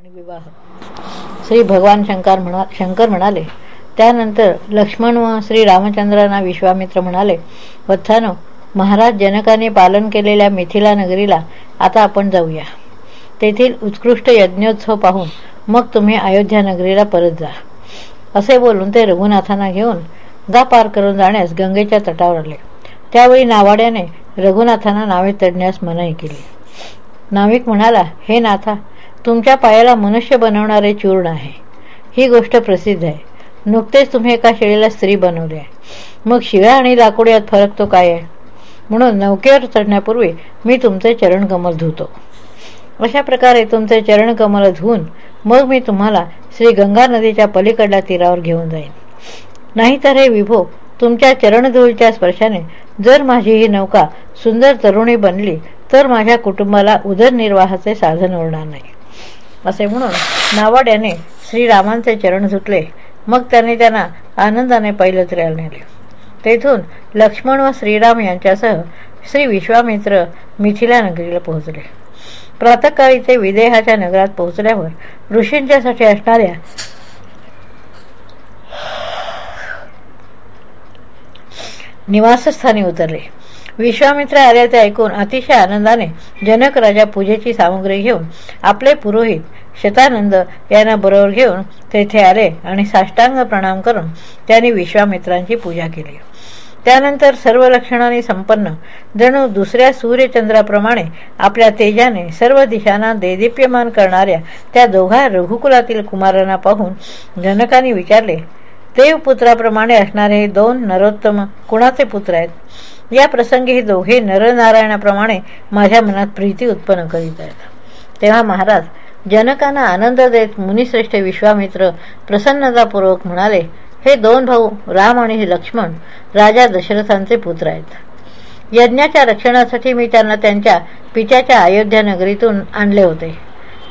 आणि विवाह. श्री भगवान शंकर म्हणा शंकर म्हणाले त्यानंतर लक्ष्मण व श्री रामचंद्रांना विश्वामित्र म्हणाले वत्थानो महाराज जनकाने पालन केलेल्या मिथिला नगरीला आता आपण जाऊया. तेथील उत्कृष्ट यज्ञोत्सव पाहून मग तुम्ही अयोध्या नगरीला परत जा. असे बोलून ते रघुनाथांना घेऊन गा पार करून जाण्यास गंगेच्या तटावर आले. त्यावेळी नावाड्याने रघुनाथांना नावे चढण्यास मनाई केली. नाविक म्हणाला हे नाथा तुमच्या पायाला मनुष्य बनवणारे चूर्ण आहे. ही गोष्ट प्रसिद्ध आहे. नुकतेच तुम्ही एका शेळीला स्त्री बनवली आहे. मग शिव्या आणि लाकूड यात फरक तो काय आहे? म्हणून नौकेवर चढण्यापूर्वी मी तुमचे चरणकमल धुतो. अशा प्रकारे तुमचे चरणकमल धुवून मग मी तुम्हाला श्री गंगा नदीच्या पलीकडल्या तीरावर घेऊन जाईन. नाहीतर हे विभो तुमच्या चरणधुळीच्या स्पर्शाने जर माझी ही नौका सुंदर तरुणी बनली तर माझ्या कुटुंबाला उदरनिर्वाहाचे साधन उरणार नाही. असे म्हणून नावाड्याने श्रीरामांचे चरण सुटले. मग त्यांनी त्यांना आनंदाने पैलत्र्याला नेले. तेथून लक्ष्मण व श्रीराम यांच्यासह श्री विश्वामित्र मिथिला नगरीला पोहोचले. प्रातकाळी ते विदेहाच्या नगरात पोहोचल्यावर ऋषींच्यासाठी असणाऱ्या निवासस्थानी उतरले. विश्वामित्र आले ते ऐकून अतिशय आनंदाने जनक राजा पूजेची सामग्री घेऊन आपले पुरोहित शतानंद यांना बरोबर घेऊन तेथे आले आणि साष्टांग प्रणाम करून त्यांनी विश्वामित्रांची पूजा केली. त्यानंतर सर्व लक्षणांनी संपन्न जणू दुसऱ्या सूर्यचंद्राप्रमाणे आपल्या तेजाने सर्व दिशांना देदीप्यमान करणाऱ्या त्या दोघा रघुकुलातील कुमारांना पाहून जनकांनी विचारले देवपुत्राप्रमाणे असणारे हे दोन नरोत्तम कुणाचे पुत्र आहेत? या प्रसंगी हे दोघे नरनारायणाप्रमाणे माझ्या मनात प्रीती उत्पन्न करीत आहेत. तेव्हा महाराज जनकांना आनंद देत मुनिश्रेष्ठ विश्वामित्र प्रसन्नतापूर्वक म्हणाले हे दोन भाऊ राम आणि लक्ष्मण राजा दशरथांचे पुत्र आहेत. यज्ञाच्या रक्षणासाठी मी त्यांना त्यांच्या पित्याच्या अयोध्या नगरीतून आणले होते.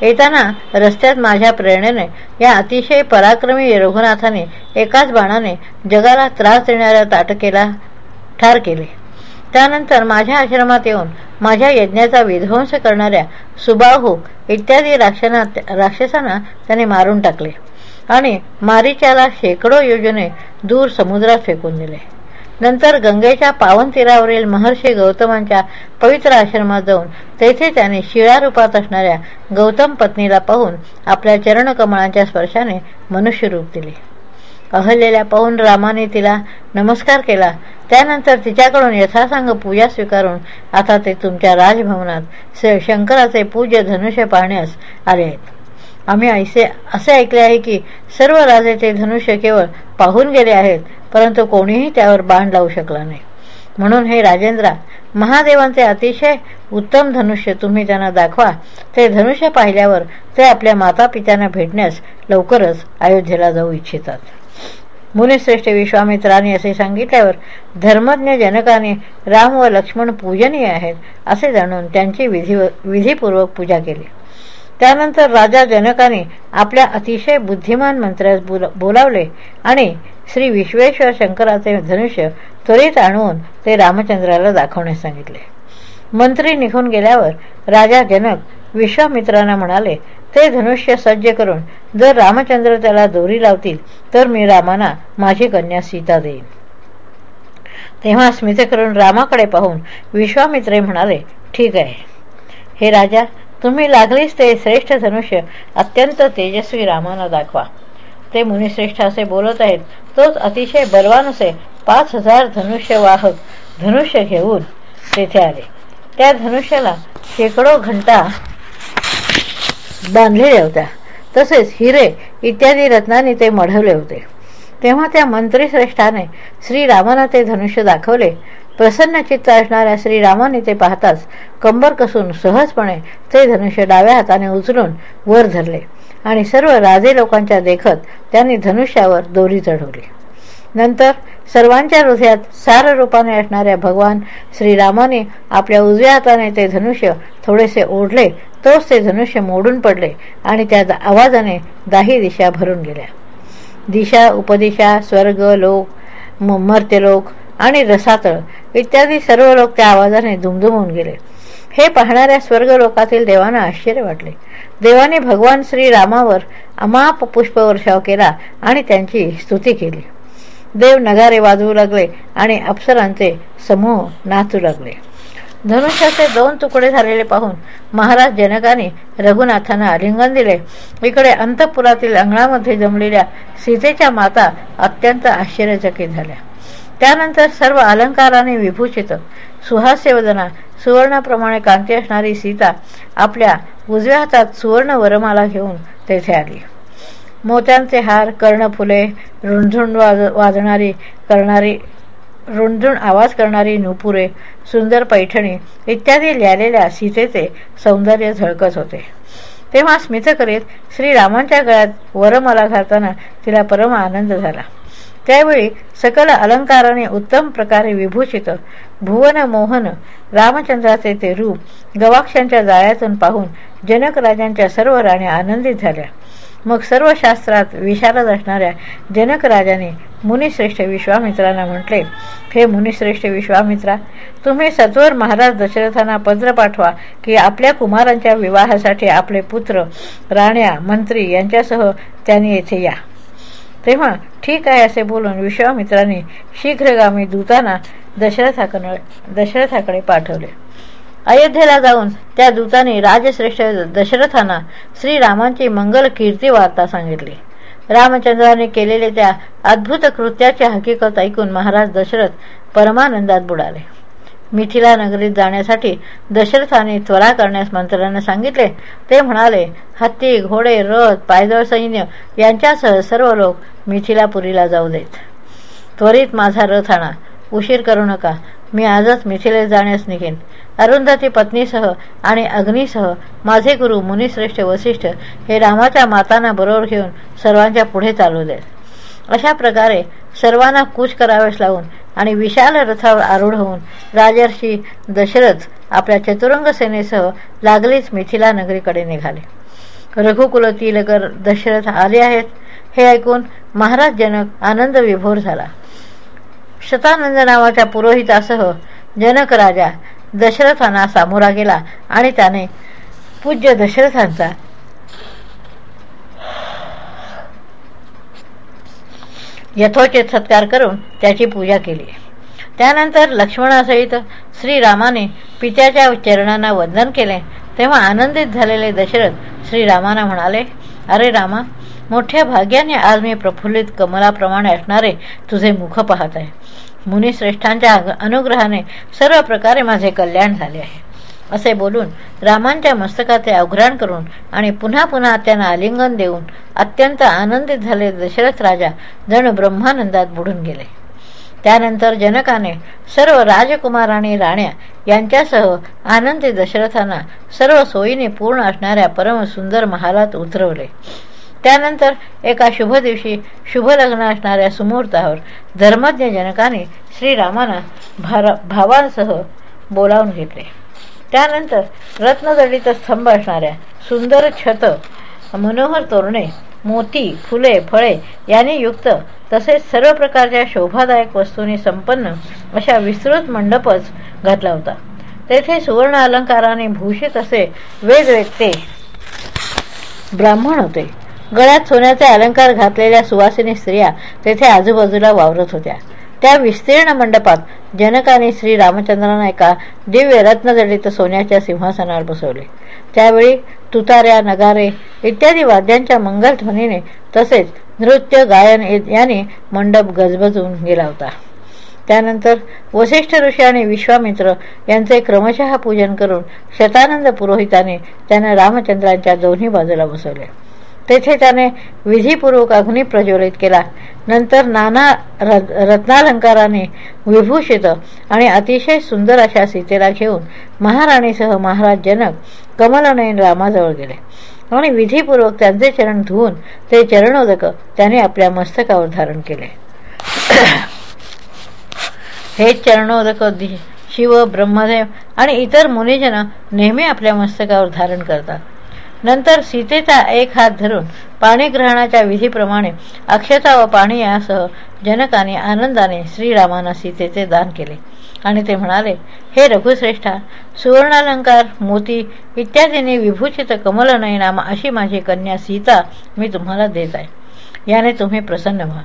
येताना रस्त्यात माझ्या प्रेरणेने या अतिशय पराक्रमी रघुनाथाने एकाच बाणाने जगाला त्रास देणाऱ्या ताटकेला ठार केले. त्यानंतर माझ्या आश्रमात येऊन माझ्या यज्ञाचा विध्वंस करणाऱ्या सुबाहू इत्यादी राक्षना राक्षसांना त्याने मारून टाकले आणि मारीच्याला शेकडो योजने दूर समुद्रात फेकून दिले. नंतर गंगेच्या पावन तीरावरील महर्षी गौतमांच्या पवित्र आश्रमात जाऊन तेथे त्याने शिळा रूपात असणाऱ्या गौतम पत्नीला पाहून आपल्या चरणकमळांच्या स्पर्शाने मनुष्य रूप दिले. अहल्येला पाहून रामाने तिला नमस्कार केला त्यानंतर तिच्याकडून यथासांग पूजा स्वीकारून आता ते तुमच्या राजभवनात शंकराचे पूज्य धनुष्य पाहण्यास आले आहेत. आम्ही ऐसे असे ऐकले आहे की सर्व राजे ते धनुष्य केवळ पाहून गेले आहेत परंतु कोणीही त्यावर बाण लावू शकला नाही. म्हणून हे राजेंद्रा महादेवांचे अतिशय उत्तम धनुष्य तुम्ही त्यांना दाखवा. ते धनुष्य पाहिल्यावर ते आपल्या माता पित्यांना भेटण्यास लवकरच अयोध्येला जाऊ इच्छितात. मुनिश्रेष्ठ विश्वामित्राने असे सांगितल्यावर धर्मज्ञ जनकाने राम व लक्ष्मण पूजनीय आहेत असे जाणून त्यांची विधी विधीपूर्वक पूजा केली. त्यानंतर राजा जनकाने आपल्या अतिशय बुद्धिमान मंत्र्यास बोलावले आणि श्री विश्वेश्वर शंकराचे धनुष्य त्वरित आणून ते रामचंद्राला दाखवण्यास सांगितले. मंत्री निघून गेल्यावर राजा जनक विश्वामित्रांना म्हणाले ते धनुष्य सज्ज करून जर रामचंद्र त्याला दोरी लावतील तर मी रामाना माझी कन्या सीता देईन. तेव्हा स्मित करून रामाकडे पाहून विश्वामित्रे म्हणाले ठीक आहे. हे राजा तुम्ही लागलीच ते श्रेष्ठ धनुष्य अत्यंत तेजस्वी रामाना दाखवा. ते मुनिश्रेष्ठ असे बोलत आहेत तोच अतिशय बलवान असे पाच हजार धनुष्यवाहक धनुष्य घेऊन तेथे आले. त्या धनुष्याला शेकडो घंटा बांधलेल्या होत्या. तसेच हिरे इत्यादी रत्नांनी ते मढवले होते. तेव्हा त्या मंत्रीश्रेष्ठाने श्रीरामाना ते धनुष्य दाखवले. प्रसन्न चित्त असणाऱ्या श्रीरामाने ते पाहताच कंबर कसून सहजपणे ते धनुष्य डाव्या हाताने उचलून वर धरले आणि सर्व राजे लोकांच्या देखत त्यांनी धनुष्यावर दोरी चढवली. नंतर सर्वांच्या हृदयात सार रूपाने असणाऱ्या भगवान श्रीरामाने आपल्या उजव्या हाताने ते धनुष्य थोडेसे ओढले तोच ते धनुष्य मोडून पडले आणि त्या आवाजाने दाही दिशा भरून गेल्या. दिशा उपदिशा स्वर्ग लोक मर्त्यलोक आणि रसातळ इत्यादी सर्व लोक त्या आवाजाने दुमदुमून गेले. हे पाहणाऱ्या स्वर्ग लोकातील देवांना आश्चर्य वाटले. देवाने भगवान श्रीरामावर अमाप पुष्पवर्षाव केला आणि त्यांची स्तुती केली. देव नगारे वाजवू लागले आणि अप्सरांचे समूह नाचू लागले. धनुष्याचे दोन तुकडे झालेले पाहून महाराज जनकाने रघुनाथांना आलिंगन दिले. इकडे अंतपुरातील अंगणामध्ये जमलेल्या सीतेच्या माता अत्यंत आश्चर्यचकित झाल्या. त्यानंतर सर्व अलंकाराने विभूषित सुहास्यवदना सुवर्णाप्रमाणे कांती असणारी सीता आपल्या उजव्या हातात सुवर्ण वरमाला घेऊन तेथे आली. मोत्यांचे हार कर्णफुले रुंझुण वाज वाजणारी करणारी रुंझुण आवाज करणारी नुपुरे सुंदर पैठणी इत्यादी लिहिलेल्या सीतेचे सौंदर्य झळकत होते. तेव्हा स्मित करीत श्रीरामांच्या गळ्यात वरमाला घालताना तिला परम आनंद झाला. त्यावेळी सकल अलंकाराने उत्तम प्रकारे विभूषित भुवन मोहन रामचंद्राचे ते रूप गवाक्षांच्या जाळ्यातून पाहून जनक राजांच्या सर्व राण्या आनंदित झाल्या. मग सर्व शास्त्रात विशारद असणाऱ्या जनक राजाने मुनिश्रेष्ठ विश्वामित्रांना म्हटले हे मुनिश्रेष्ठ विश्वामित्रा तुम्ही सत्वर महाराज दशरथांना पत्र पाठवा की आपल्या कुमारांच्या विवाहासाठी आपले पुत्र राण्या मंत्री यांच्यासह त्यांनी येथे या. तेव्हा ठीक आहे असे बोलून विश्वामित्राने शीघ्रगामी दूतांना दशरथाकडे दशरथाकडे पाठवले. अयोध्येला जाऊन त्या दूताने राजश्रेष्ठ दशरथांना श्रीरामांची मंगल कीर्ती वार्ता सांगितली. रामचंद्राने केलेले त्या अद्भुत कृत्याची हकीकत ऐकून महाराज दशरथ परमानंदात बुडाले. मिथिला नगरीत जाण्यासाठी दशरथाने त्वरा करण्यास मंत्र्यांना सांगितले. ते म्हणाले हत्ती घोडे रथ पायदळ सैन्य यांच्यासह सर्व लोक मिथिलापुरीला जाऊ देत. त्वरित माझा रथ आणा. उशीर करू नका. मी आजच मिथिले जाण्यास निघेन. अरुंधती पत्नीसह आणि अग्नीसह माझे गुरु मुनिश्रेष्ठ वसिष्ठ हे रामाच्या मातांना बरोबर घेऊन सर्वांच्या पुढे चालू देत अशा प्रकारे सर्वांना कूच करावेस लावून आणि विशाल रथावर आरूढ होऊन राजर्षी दशरथ आपल्या चतुरंग सेनेसह लागलीच मिथिला नगरीकडे निघाले. रघुकुल दशरथ आले आहेत. हे ऐकून महाराज जनक आनंद विभोर झाला. शतानंद नावाच्या पुरोहितासह जनक राजा दशरथांना सामोरा गेला आणि त्याने पूज्य दशरथांचा यथोचित सत्कार करून त्याची पूजा केली. त्यानंतर लक्ष्मणासहित श्रीरामाने पित्याच्या चरणांना वंदन केले. तेव्हा आनंदित झालेले दशरथ श्रीरामांना म्हणाले अरे रामा मोठ्या भाग्याने आज मी प्रफुल्लित कमलाप्रमाणे असणारे तुझे मुख पाहत आहे. मुनिश्रेष्ठांच्या अनुग्रहाने सर्व प्रकारे माझे कल्याण झाले आहे. असे बोलून रामांच्या मस्तकाचे अवघ्राण करून आणि पुन्हा पुन्हा त्यांना आलिंगन देऊन अत्यंत आनंदित झाले दशरथ राजा जण ब्रह्मानंदात बुडून गेले. त्यानंतर जनकाने सर्व राजकुमार आणि राण्या यांच्यासह आनंदी दशरथांना सर्व सोयीने पूर्ण असणाऱ्या परमसुंदर महालात उतरवले. त्यानंतर एका शुभ दिवशी शुभ लग्न असणाऱ्या सुमुहूर्तावर धर्मज्ञ जनकाने श्रीरामांना भारा भावांसह बोलावून घेतले. त्यानंतर रत्नदलित स्तंभ असणाऱ्या सुंदर छत मनोहर तोरणे मोती फुले फळे यांनी युक्त तसेच सर्व प्रकारच्या शोभादायक वस्तूंनी संपन्न अशा विस्तृत मंडपच घातला होता. तेथे सुवर्ण अलंकाराने भूषित असे वेगवेगळे ब्राह्मण होते. गळ्यात सोन्याचे अलंकार घातलेल्या सुवासिनी स्त्रिया तेथे आजूबाजूला वावरत होत्या. त्या विस्तीर्ण मंडपात जनकाने श्री रामचंद्रांना एका दिव्य रत्नजडित सोन्याच्या सिंहासनावर बसवले. त्यावेळी तुताऱ्या नगारे इत्यादी वाद्यांच्या मंगलध्वनीने तसेच नृत्य गायन याने मंडप गजबजून गेला होता. त्यानंतर वसिष्ठ ऋषी आणि विश्वामित्र यांचे क्रमशः पूजन करून शतानंद पुरोहिताने त्यांना रामचंद्रांच्या दोन्ही बाजूला बसवले. तेथे त्याने विधीपूर्वक अग्नी प्रज्वलित केला. नंतर नाना रत्नालंकाराने विभूषित आणि अतिशय सुंदर अशा सीतेला घेऊन महाराणीसह महाराज जनक कमलनयन रामाजवळ गेले. आणि विधीपूर्वक त्यांचे चरण धुवून ते चरणोदक त्याने आपल्या मस्तकावर धारण केले. हे चरणोदक शिव ब्रह्मदेव आणि इतर मुनिजन नेहमी आपल्या मस्तकावर धारण करतात. नंतर सीतेचा एक हात धरून पाणीग्रहणाच्या विधीप्रमाणे अक्षता व पाणी यासह जनकाने आनंदाने श्रीरामांना सीतेचे दान केले. आणि ते म्हणाले हे रघुश्रेष्ठा सुवर्णालंकार मोती इत्यादींनी विभूषित कमलनयनामा अशी माझी कन्या सीता मी तुम्हाला देत आहे. याने तुम्ही प्रसन्न व्हा.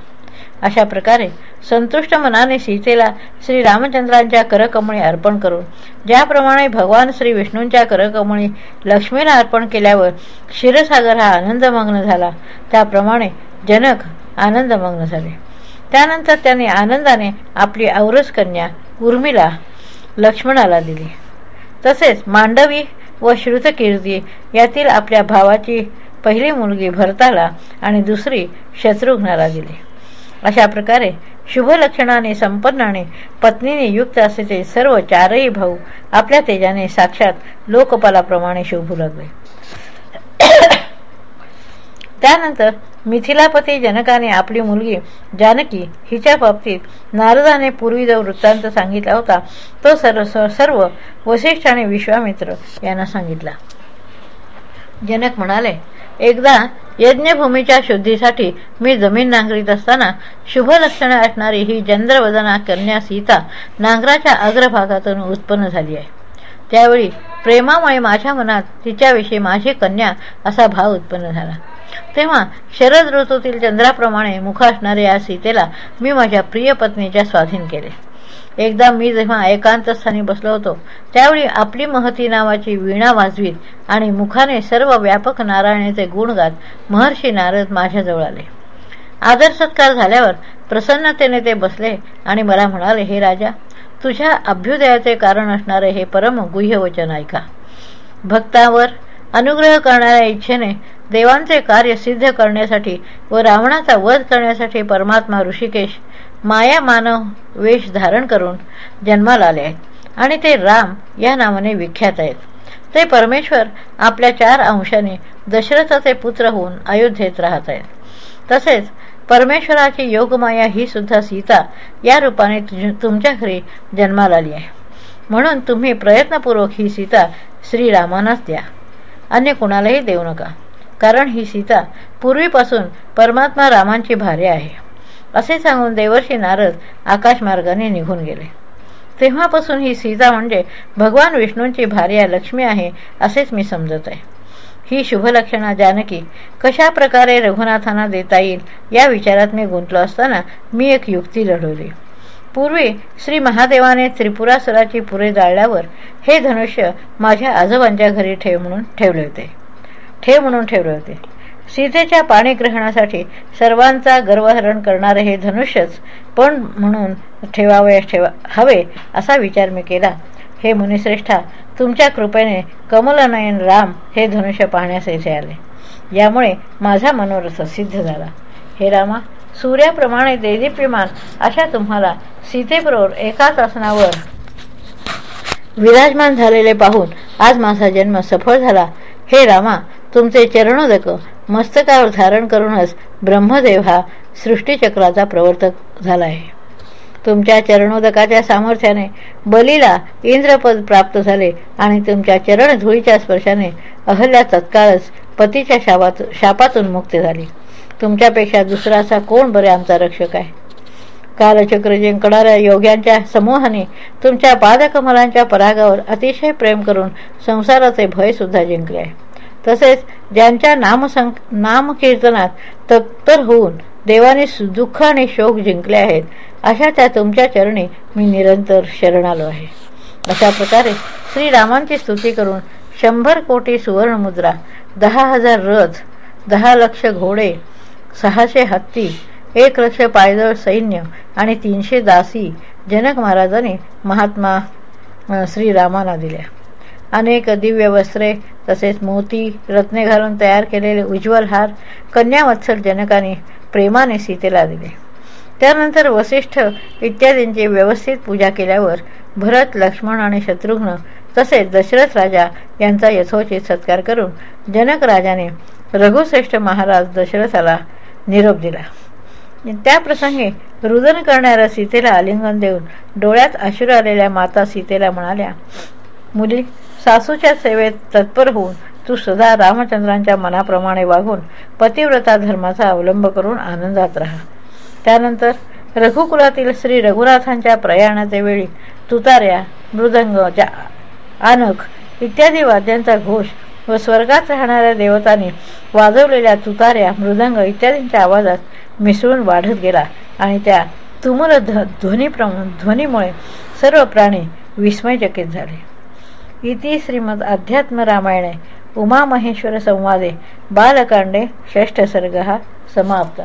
अशा प्रकारे संतुष्ट मनाने सीतेला श्री रामचंद्रांच्या करकमळी अर्पण करून ज्याप्रमाणे भगवान श्री विष्णूंच्या करकमळी लक्ष्मीला अर्पण केल्यावर क्षीरसागर हा आनंदमग्न झाला. त्याप्रमाणे जनक आनंदमग्न झाले. त्यानंतर त्यांनी आनंदाने आपली औरस कन्या उर्मिला लक्ष्मणाला दिली. तसेच मांडवी व श्रुतकीर्ती यातील आपल्या भावाची पहिली मुलगी भरताला आणि दुसरी शत्रुघ्नाला दिली. अशा प्रकारे शुभलक्षणाने लक्षणाने संपन्नाने पत्नीने युक्त असे ते सर्व चारही भाऊ आपल्या तेजाने साक्षात लोकपालाप्रमाणे शोभू लागले. त्यानंतर मिथिलापती जनकाने आपली मुलगी जानकी हिच्या बाबतीत नारदाने पूर्वी जो वृत्तांत सांगितला होता. तो सर्व सर्व वसिष्ठ आणि विश्वामित्र यांना सांगितला. जनक म्हणाले एकदा यज्ञभूमीच्या शुद्धीसाठी मी जमीन नांगरीत असताना शुभ लक्षणे असणारी ही चंद्रवदना कन्या सीता नांगराच्या अग्रभागातून उत्पन्न झाली आहे. त्यावेळी प्रेमामुळे माझ्या मनात तिच्याविषयी माझी कन्या असा भाव उत्पन्न झाला. तेव्हा शरद ऋतूतील चंद्राप्रमाणे मुख असणाऱ्या या सीतेला मी माझ्या प्रिय पत्नीच्या स्वाधीन केले. एकदा मी जेव्हा एकांतस्थानी बसलो होतो त्यावेळी आपली महती नावाची वीणा वाजवीत आणि मुखाने सर्व व्यापक नारायणाचे गुण गात महर्षी नारद माझ्याजवळ आले. आदर सत्कार झाल्यावर प्रसन्नतेने ते बसले आणि मला म्हणाले हे राजा तुझ्या अभ्युदयाचे कारण असणारे हे परम गुह्य वचन ऐका. भक्तावर अनुग्रह करणाऱ्या इच्छेने देवांचे कार्य सिद्ध करण्यासाठी व रावणाचा वध करण्यासाठी परमात्मा ऋषिकेश माया मानव वेश धारण करून जन्माला आले आहेत. आणि ते राम या नावाने विख्यात आहेत. ते परमेश्वर आपल्या चार अंशाने दशरथाचे पुत्र होऊन अयोध्येत राहत आहेत. तसेच परमेश्वराची योगमाया ही सुद्धा सीता या रूपाने तुमच्या घरी जन्माला आली आहे. म्हणून तुम्ही प्रयत्नपूर्वक ही सीता श्रीरामांनाच द्या. अन्य कुणालाही देऊ नका. कारण ही सीता पूर्वीपासून परमात्मा रामांची भार्या आहे. असे सांगून देवर्षी नारद आकाशमार्गाने निघून गेले. तेव्हापासून ही सीता म्हणजे भगवान विष्णूंची भार्या लक्ष्मी आहे असेच मी समजत आहे. ही शुभलक्षणा जानकी कशा प्रकारे रघुनाथांना देता येईल या विचारात मी गुंतलो असताना मी एक युक्ती लढवली. पूर्वी श्री महादेवाने त्रिपुरासुराची पुरे जाळल्यावर हे धनुष्य माझ्या आजोबांच्या घरी ठेव म्हणून ठेवले होते. ठेव म्हणून ठेवले होते. सीतेच्या पाणीग्रहणासाठी सर्वांचा गर्वहरण करणारे हे धनुष्यच पण म्हणून ठेवावे ठेवा हवे असा विचार मी केला. हे मुनिश्रेष्ठा तुमच्या कृपेने कमलनयन राम हे धनुष्य पाहण्यास येथे आले. यामुळे माझा मनोरथ सिद्ध झाला. हे रामा सूर्याप्रमाणे देदीप्यमान अशा तुम्हाला सीतेबरोबर एकाच आसनावर विराजमान झालेले पाहून आज माझा जन्म सफळ झाला. हे रामा तुमचे चरणोदक मस्तकावर धारण करूनच ब्रह्मदेव हा सृष्टीचक्राचा प्रवर्तक झाला आहे. तुमच्या चरणोदकाच्या सामर्थ्याने बलीला इंद्रपद प्राप्त झाले आणि तुमच्या चरण धुळीच्या स्पर्शाने अहल्या तत्काळच पतीच्या शापात शापातून मुक्त झाली. तुमच्यापेक्षा दुसरा असा कोण बरे आमचा रक्षक आहे? कालचक्र जिंकणाऱ्या योग्यांच्या समूहाने तुमच्या पादकमलांच्या परागावर अतिशय प्रेम करून संसाराचे भयसुद्धा जिंकले आहे. तसेच ज्यांच्या नामसं नामकीर्तनात तत्पर होऊन देवाने दुःख आणि शोक जिंकले आहेत अशा त्या तुमच्या चरणी मी निरंतर शरण आलो आहे. अशा प्रकारे श्रीरामांची स्तुती करून शंभर कोटी सुवर्णमुद्रा दहा हजार रथ दहा लक्ष घोडे सहाशे हत्ती एक लक्ष पायदळ सैन्य आणि तीनशे दासी जनक महाराजांनी महात्मा श्रीरामांना दिल्या. अनेक दिव्य वस्त्रे तसेच मोती रत्ने घालून तयार केलेले उज्ज्वल हार कन्यावत्सल जनकाने प्रेमाने सीतेला दिले. त्यानंतर वसिष्ठ इत्यादींची व्यवस्थित पूजा केल्यावर भरत लक्ष्मण आणि शत्रुघ्न तसेच दशरथ राजा यांचा यथोचित सत्कार करून जनक राजाने रघुश्रेष्ठ महाराज दशरथाला निरोप दिला. त्या प्रसंगी रुदन करणाऱ्या सीतेला आलिंगन देऊन डोळ्यात आशुर आलेल्या माता सीतेला म्हणाल्या मुली सासूच्या सेवेत तत्पर होऊन तू सदा रामचंद्रांच्या मनाप्रमाणे वागून पतिव्रता धर्माचा अवलंब करून आनंदात राहा. त्यानंतर रघुकुलातील श्री रघुनाथांच्या प्रयाणाच्या वेळी तुतार्या मृदंग जा इत्यादी वाद्यांचा घोष व स्वर्गात राहणाऱ्या देवतांनी वाजवलेल्या तुतार्या मृदंग इत्यादींच्या आवाजात मिसळून वाढत गेला आणि त्या तुमुल ध्व ध्वनीप्र ध्वनीमुळे सर्व प्राणी विस्मयचकित झाले. इति श्रीमद अध्यात्म रामायणे उमामहेश्वर संवादे. बालकांडे षष्ठ सर्ग समाप्त.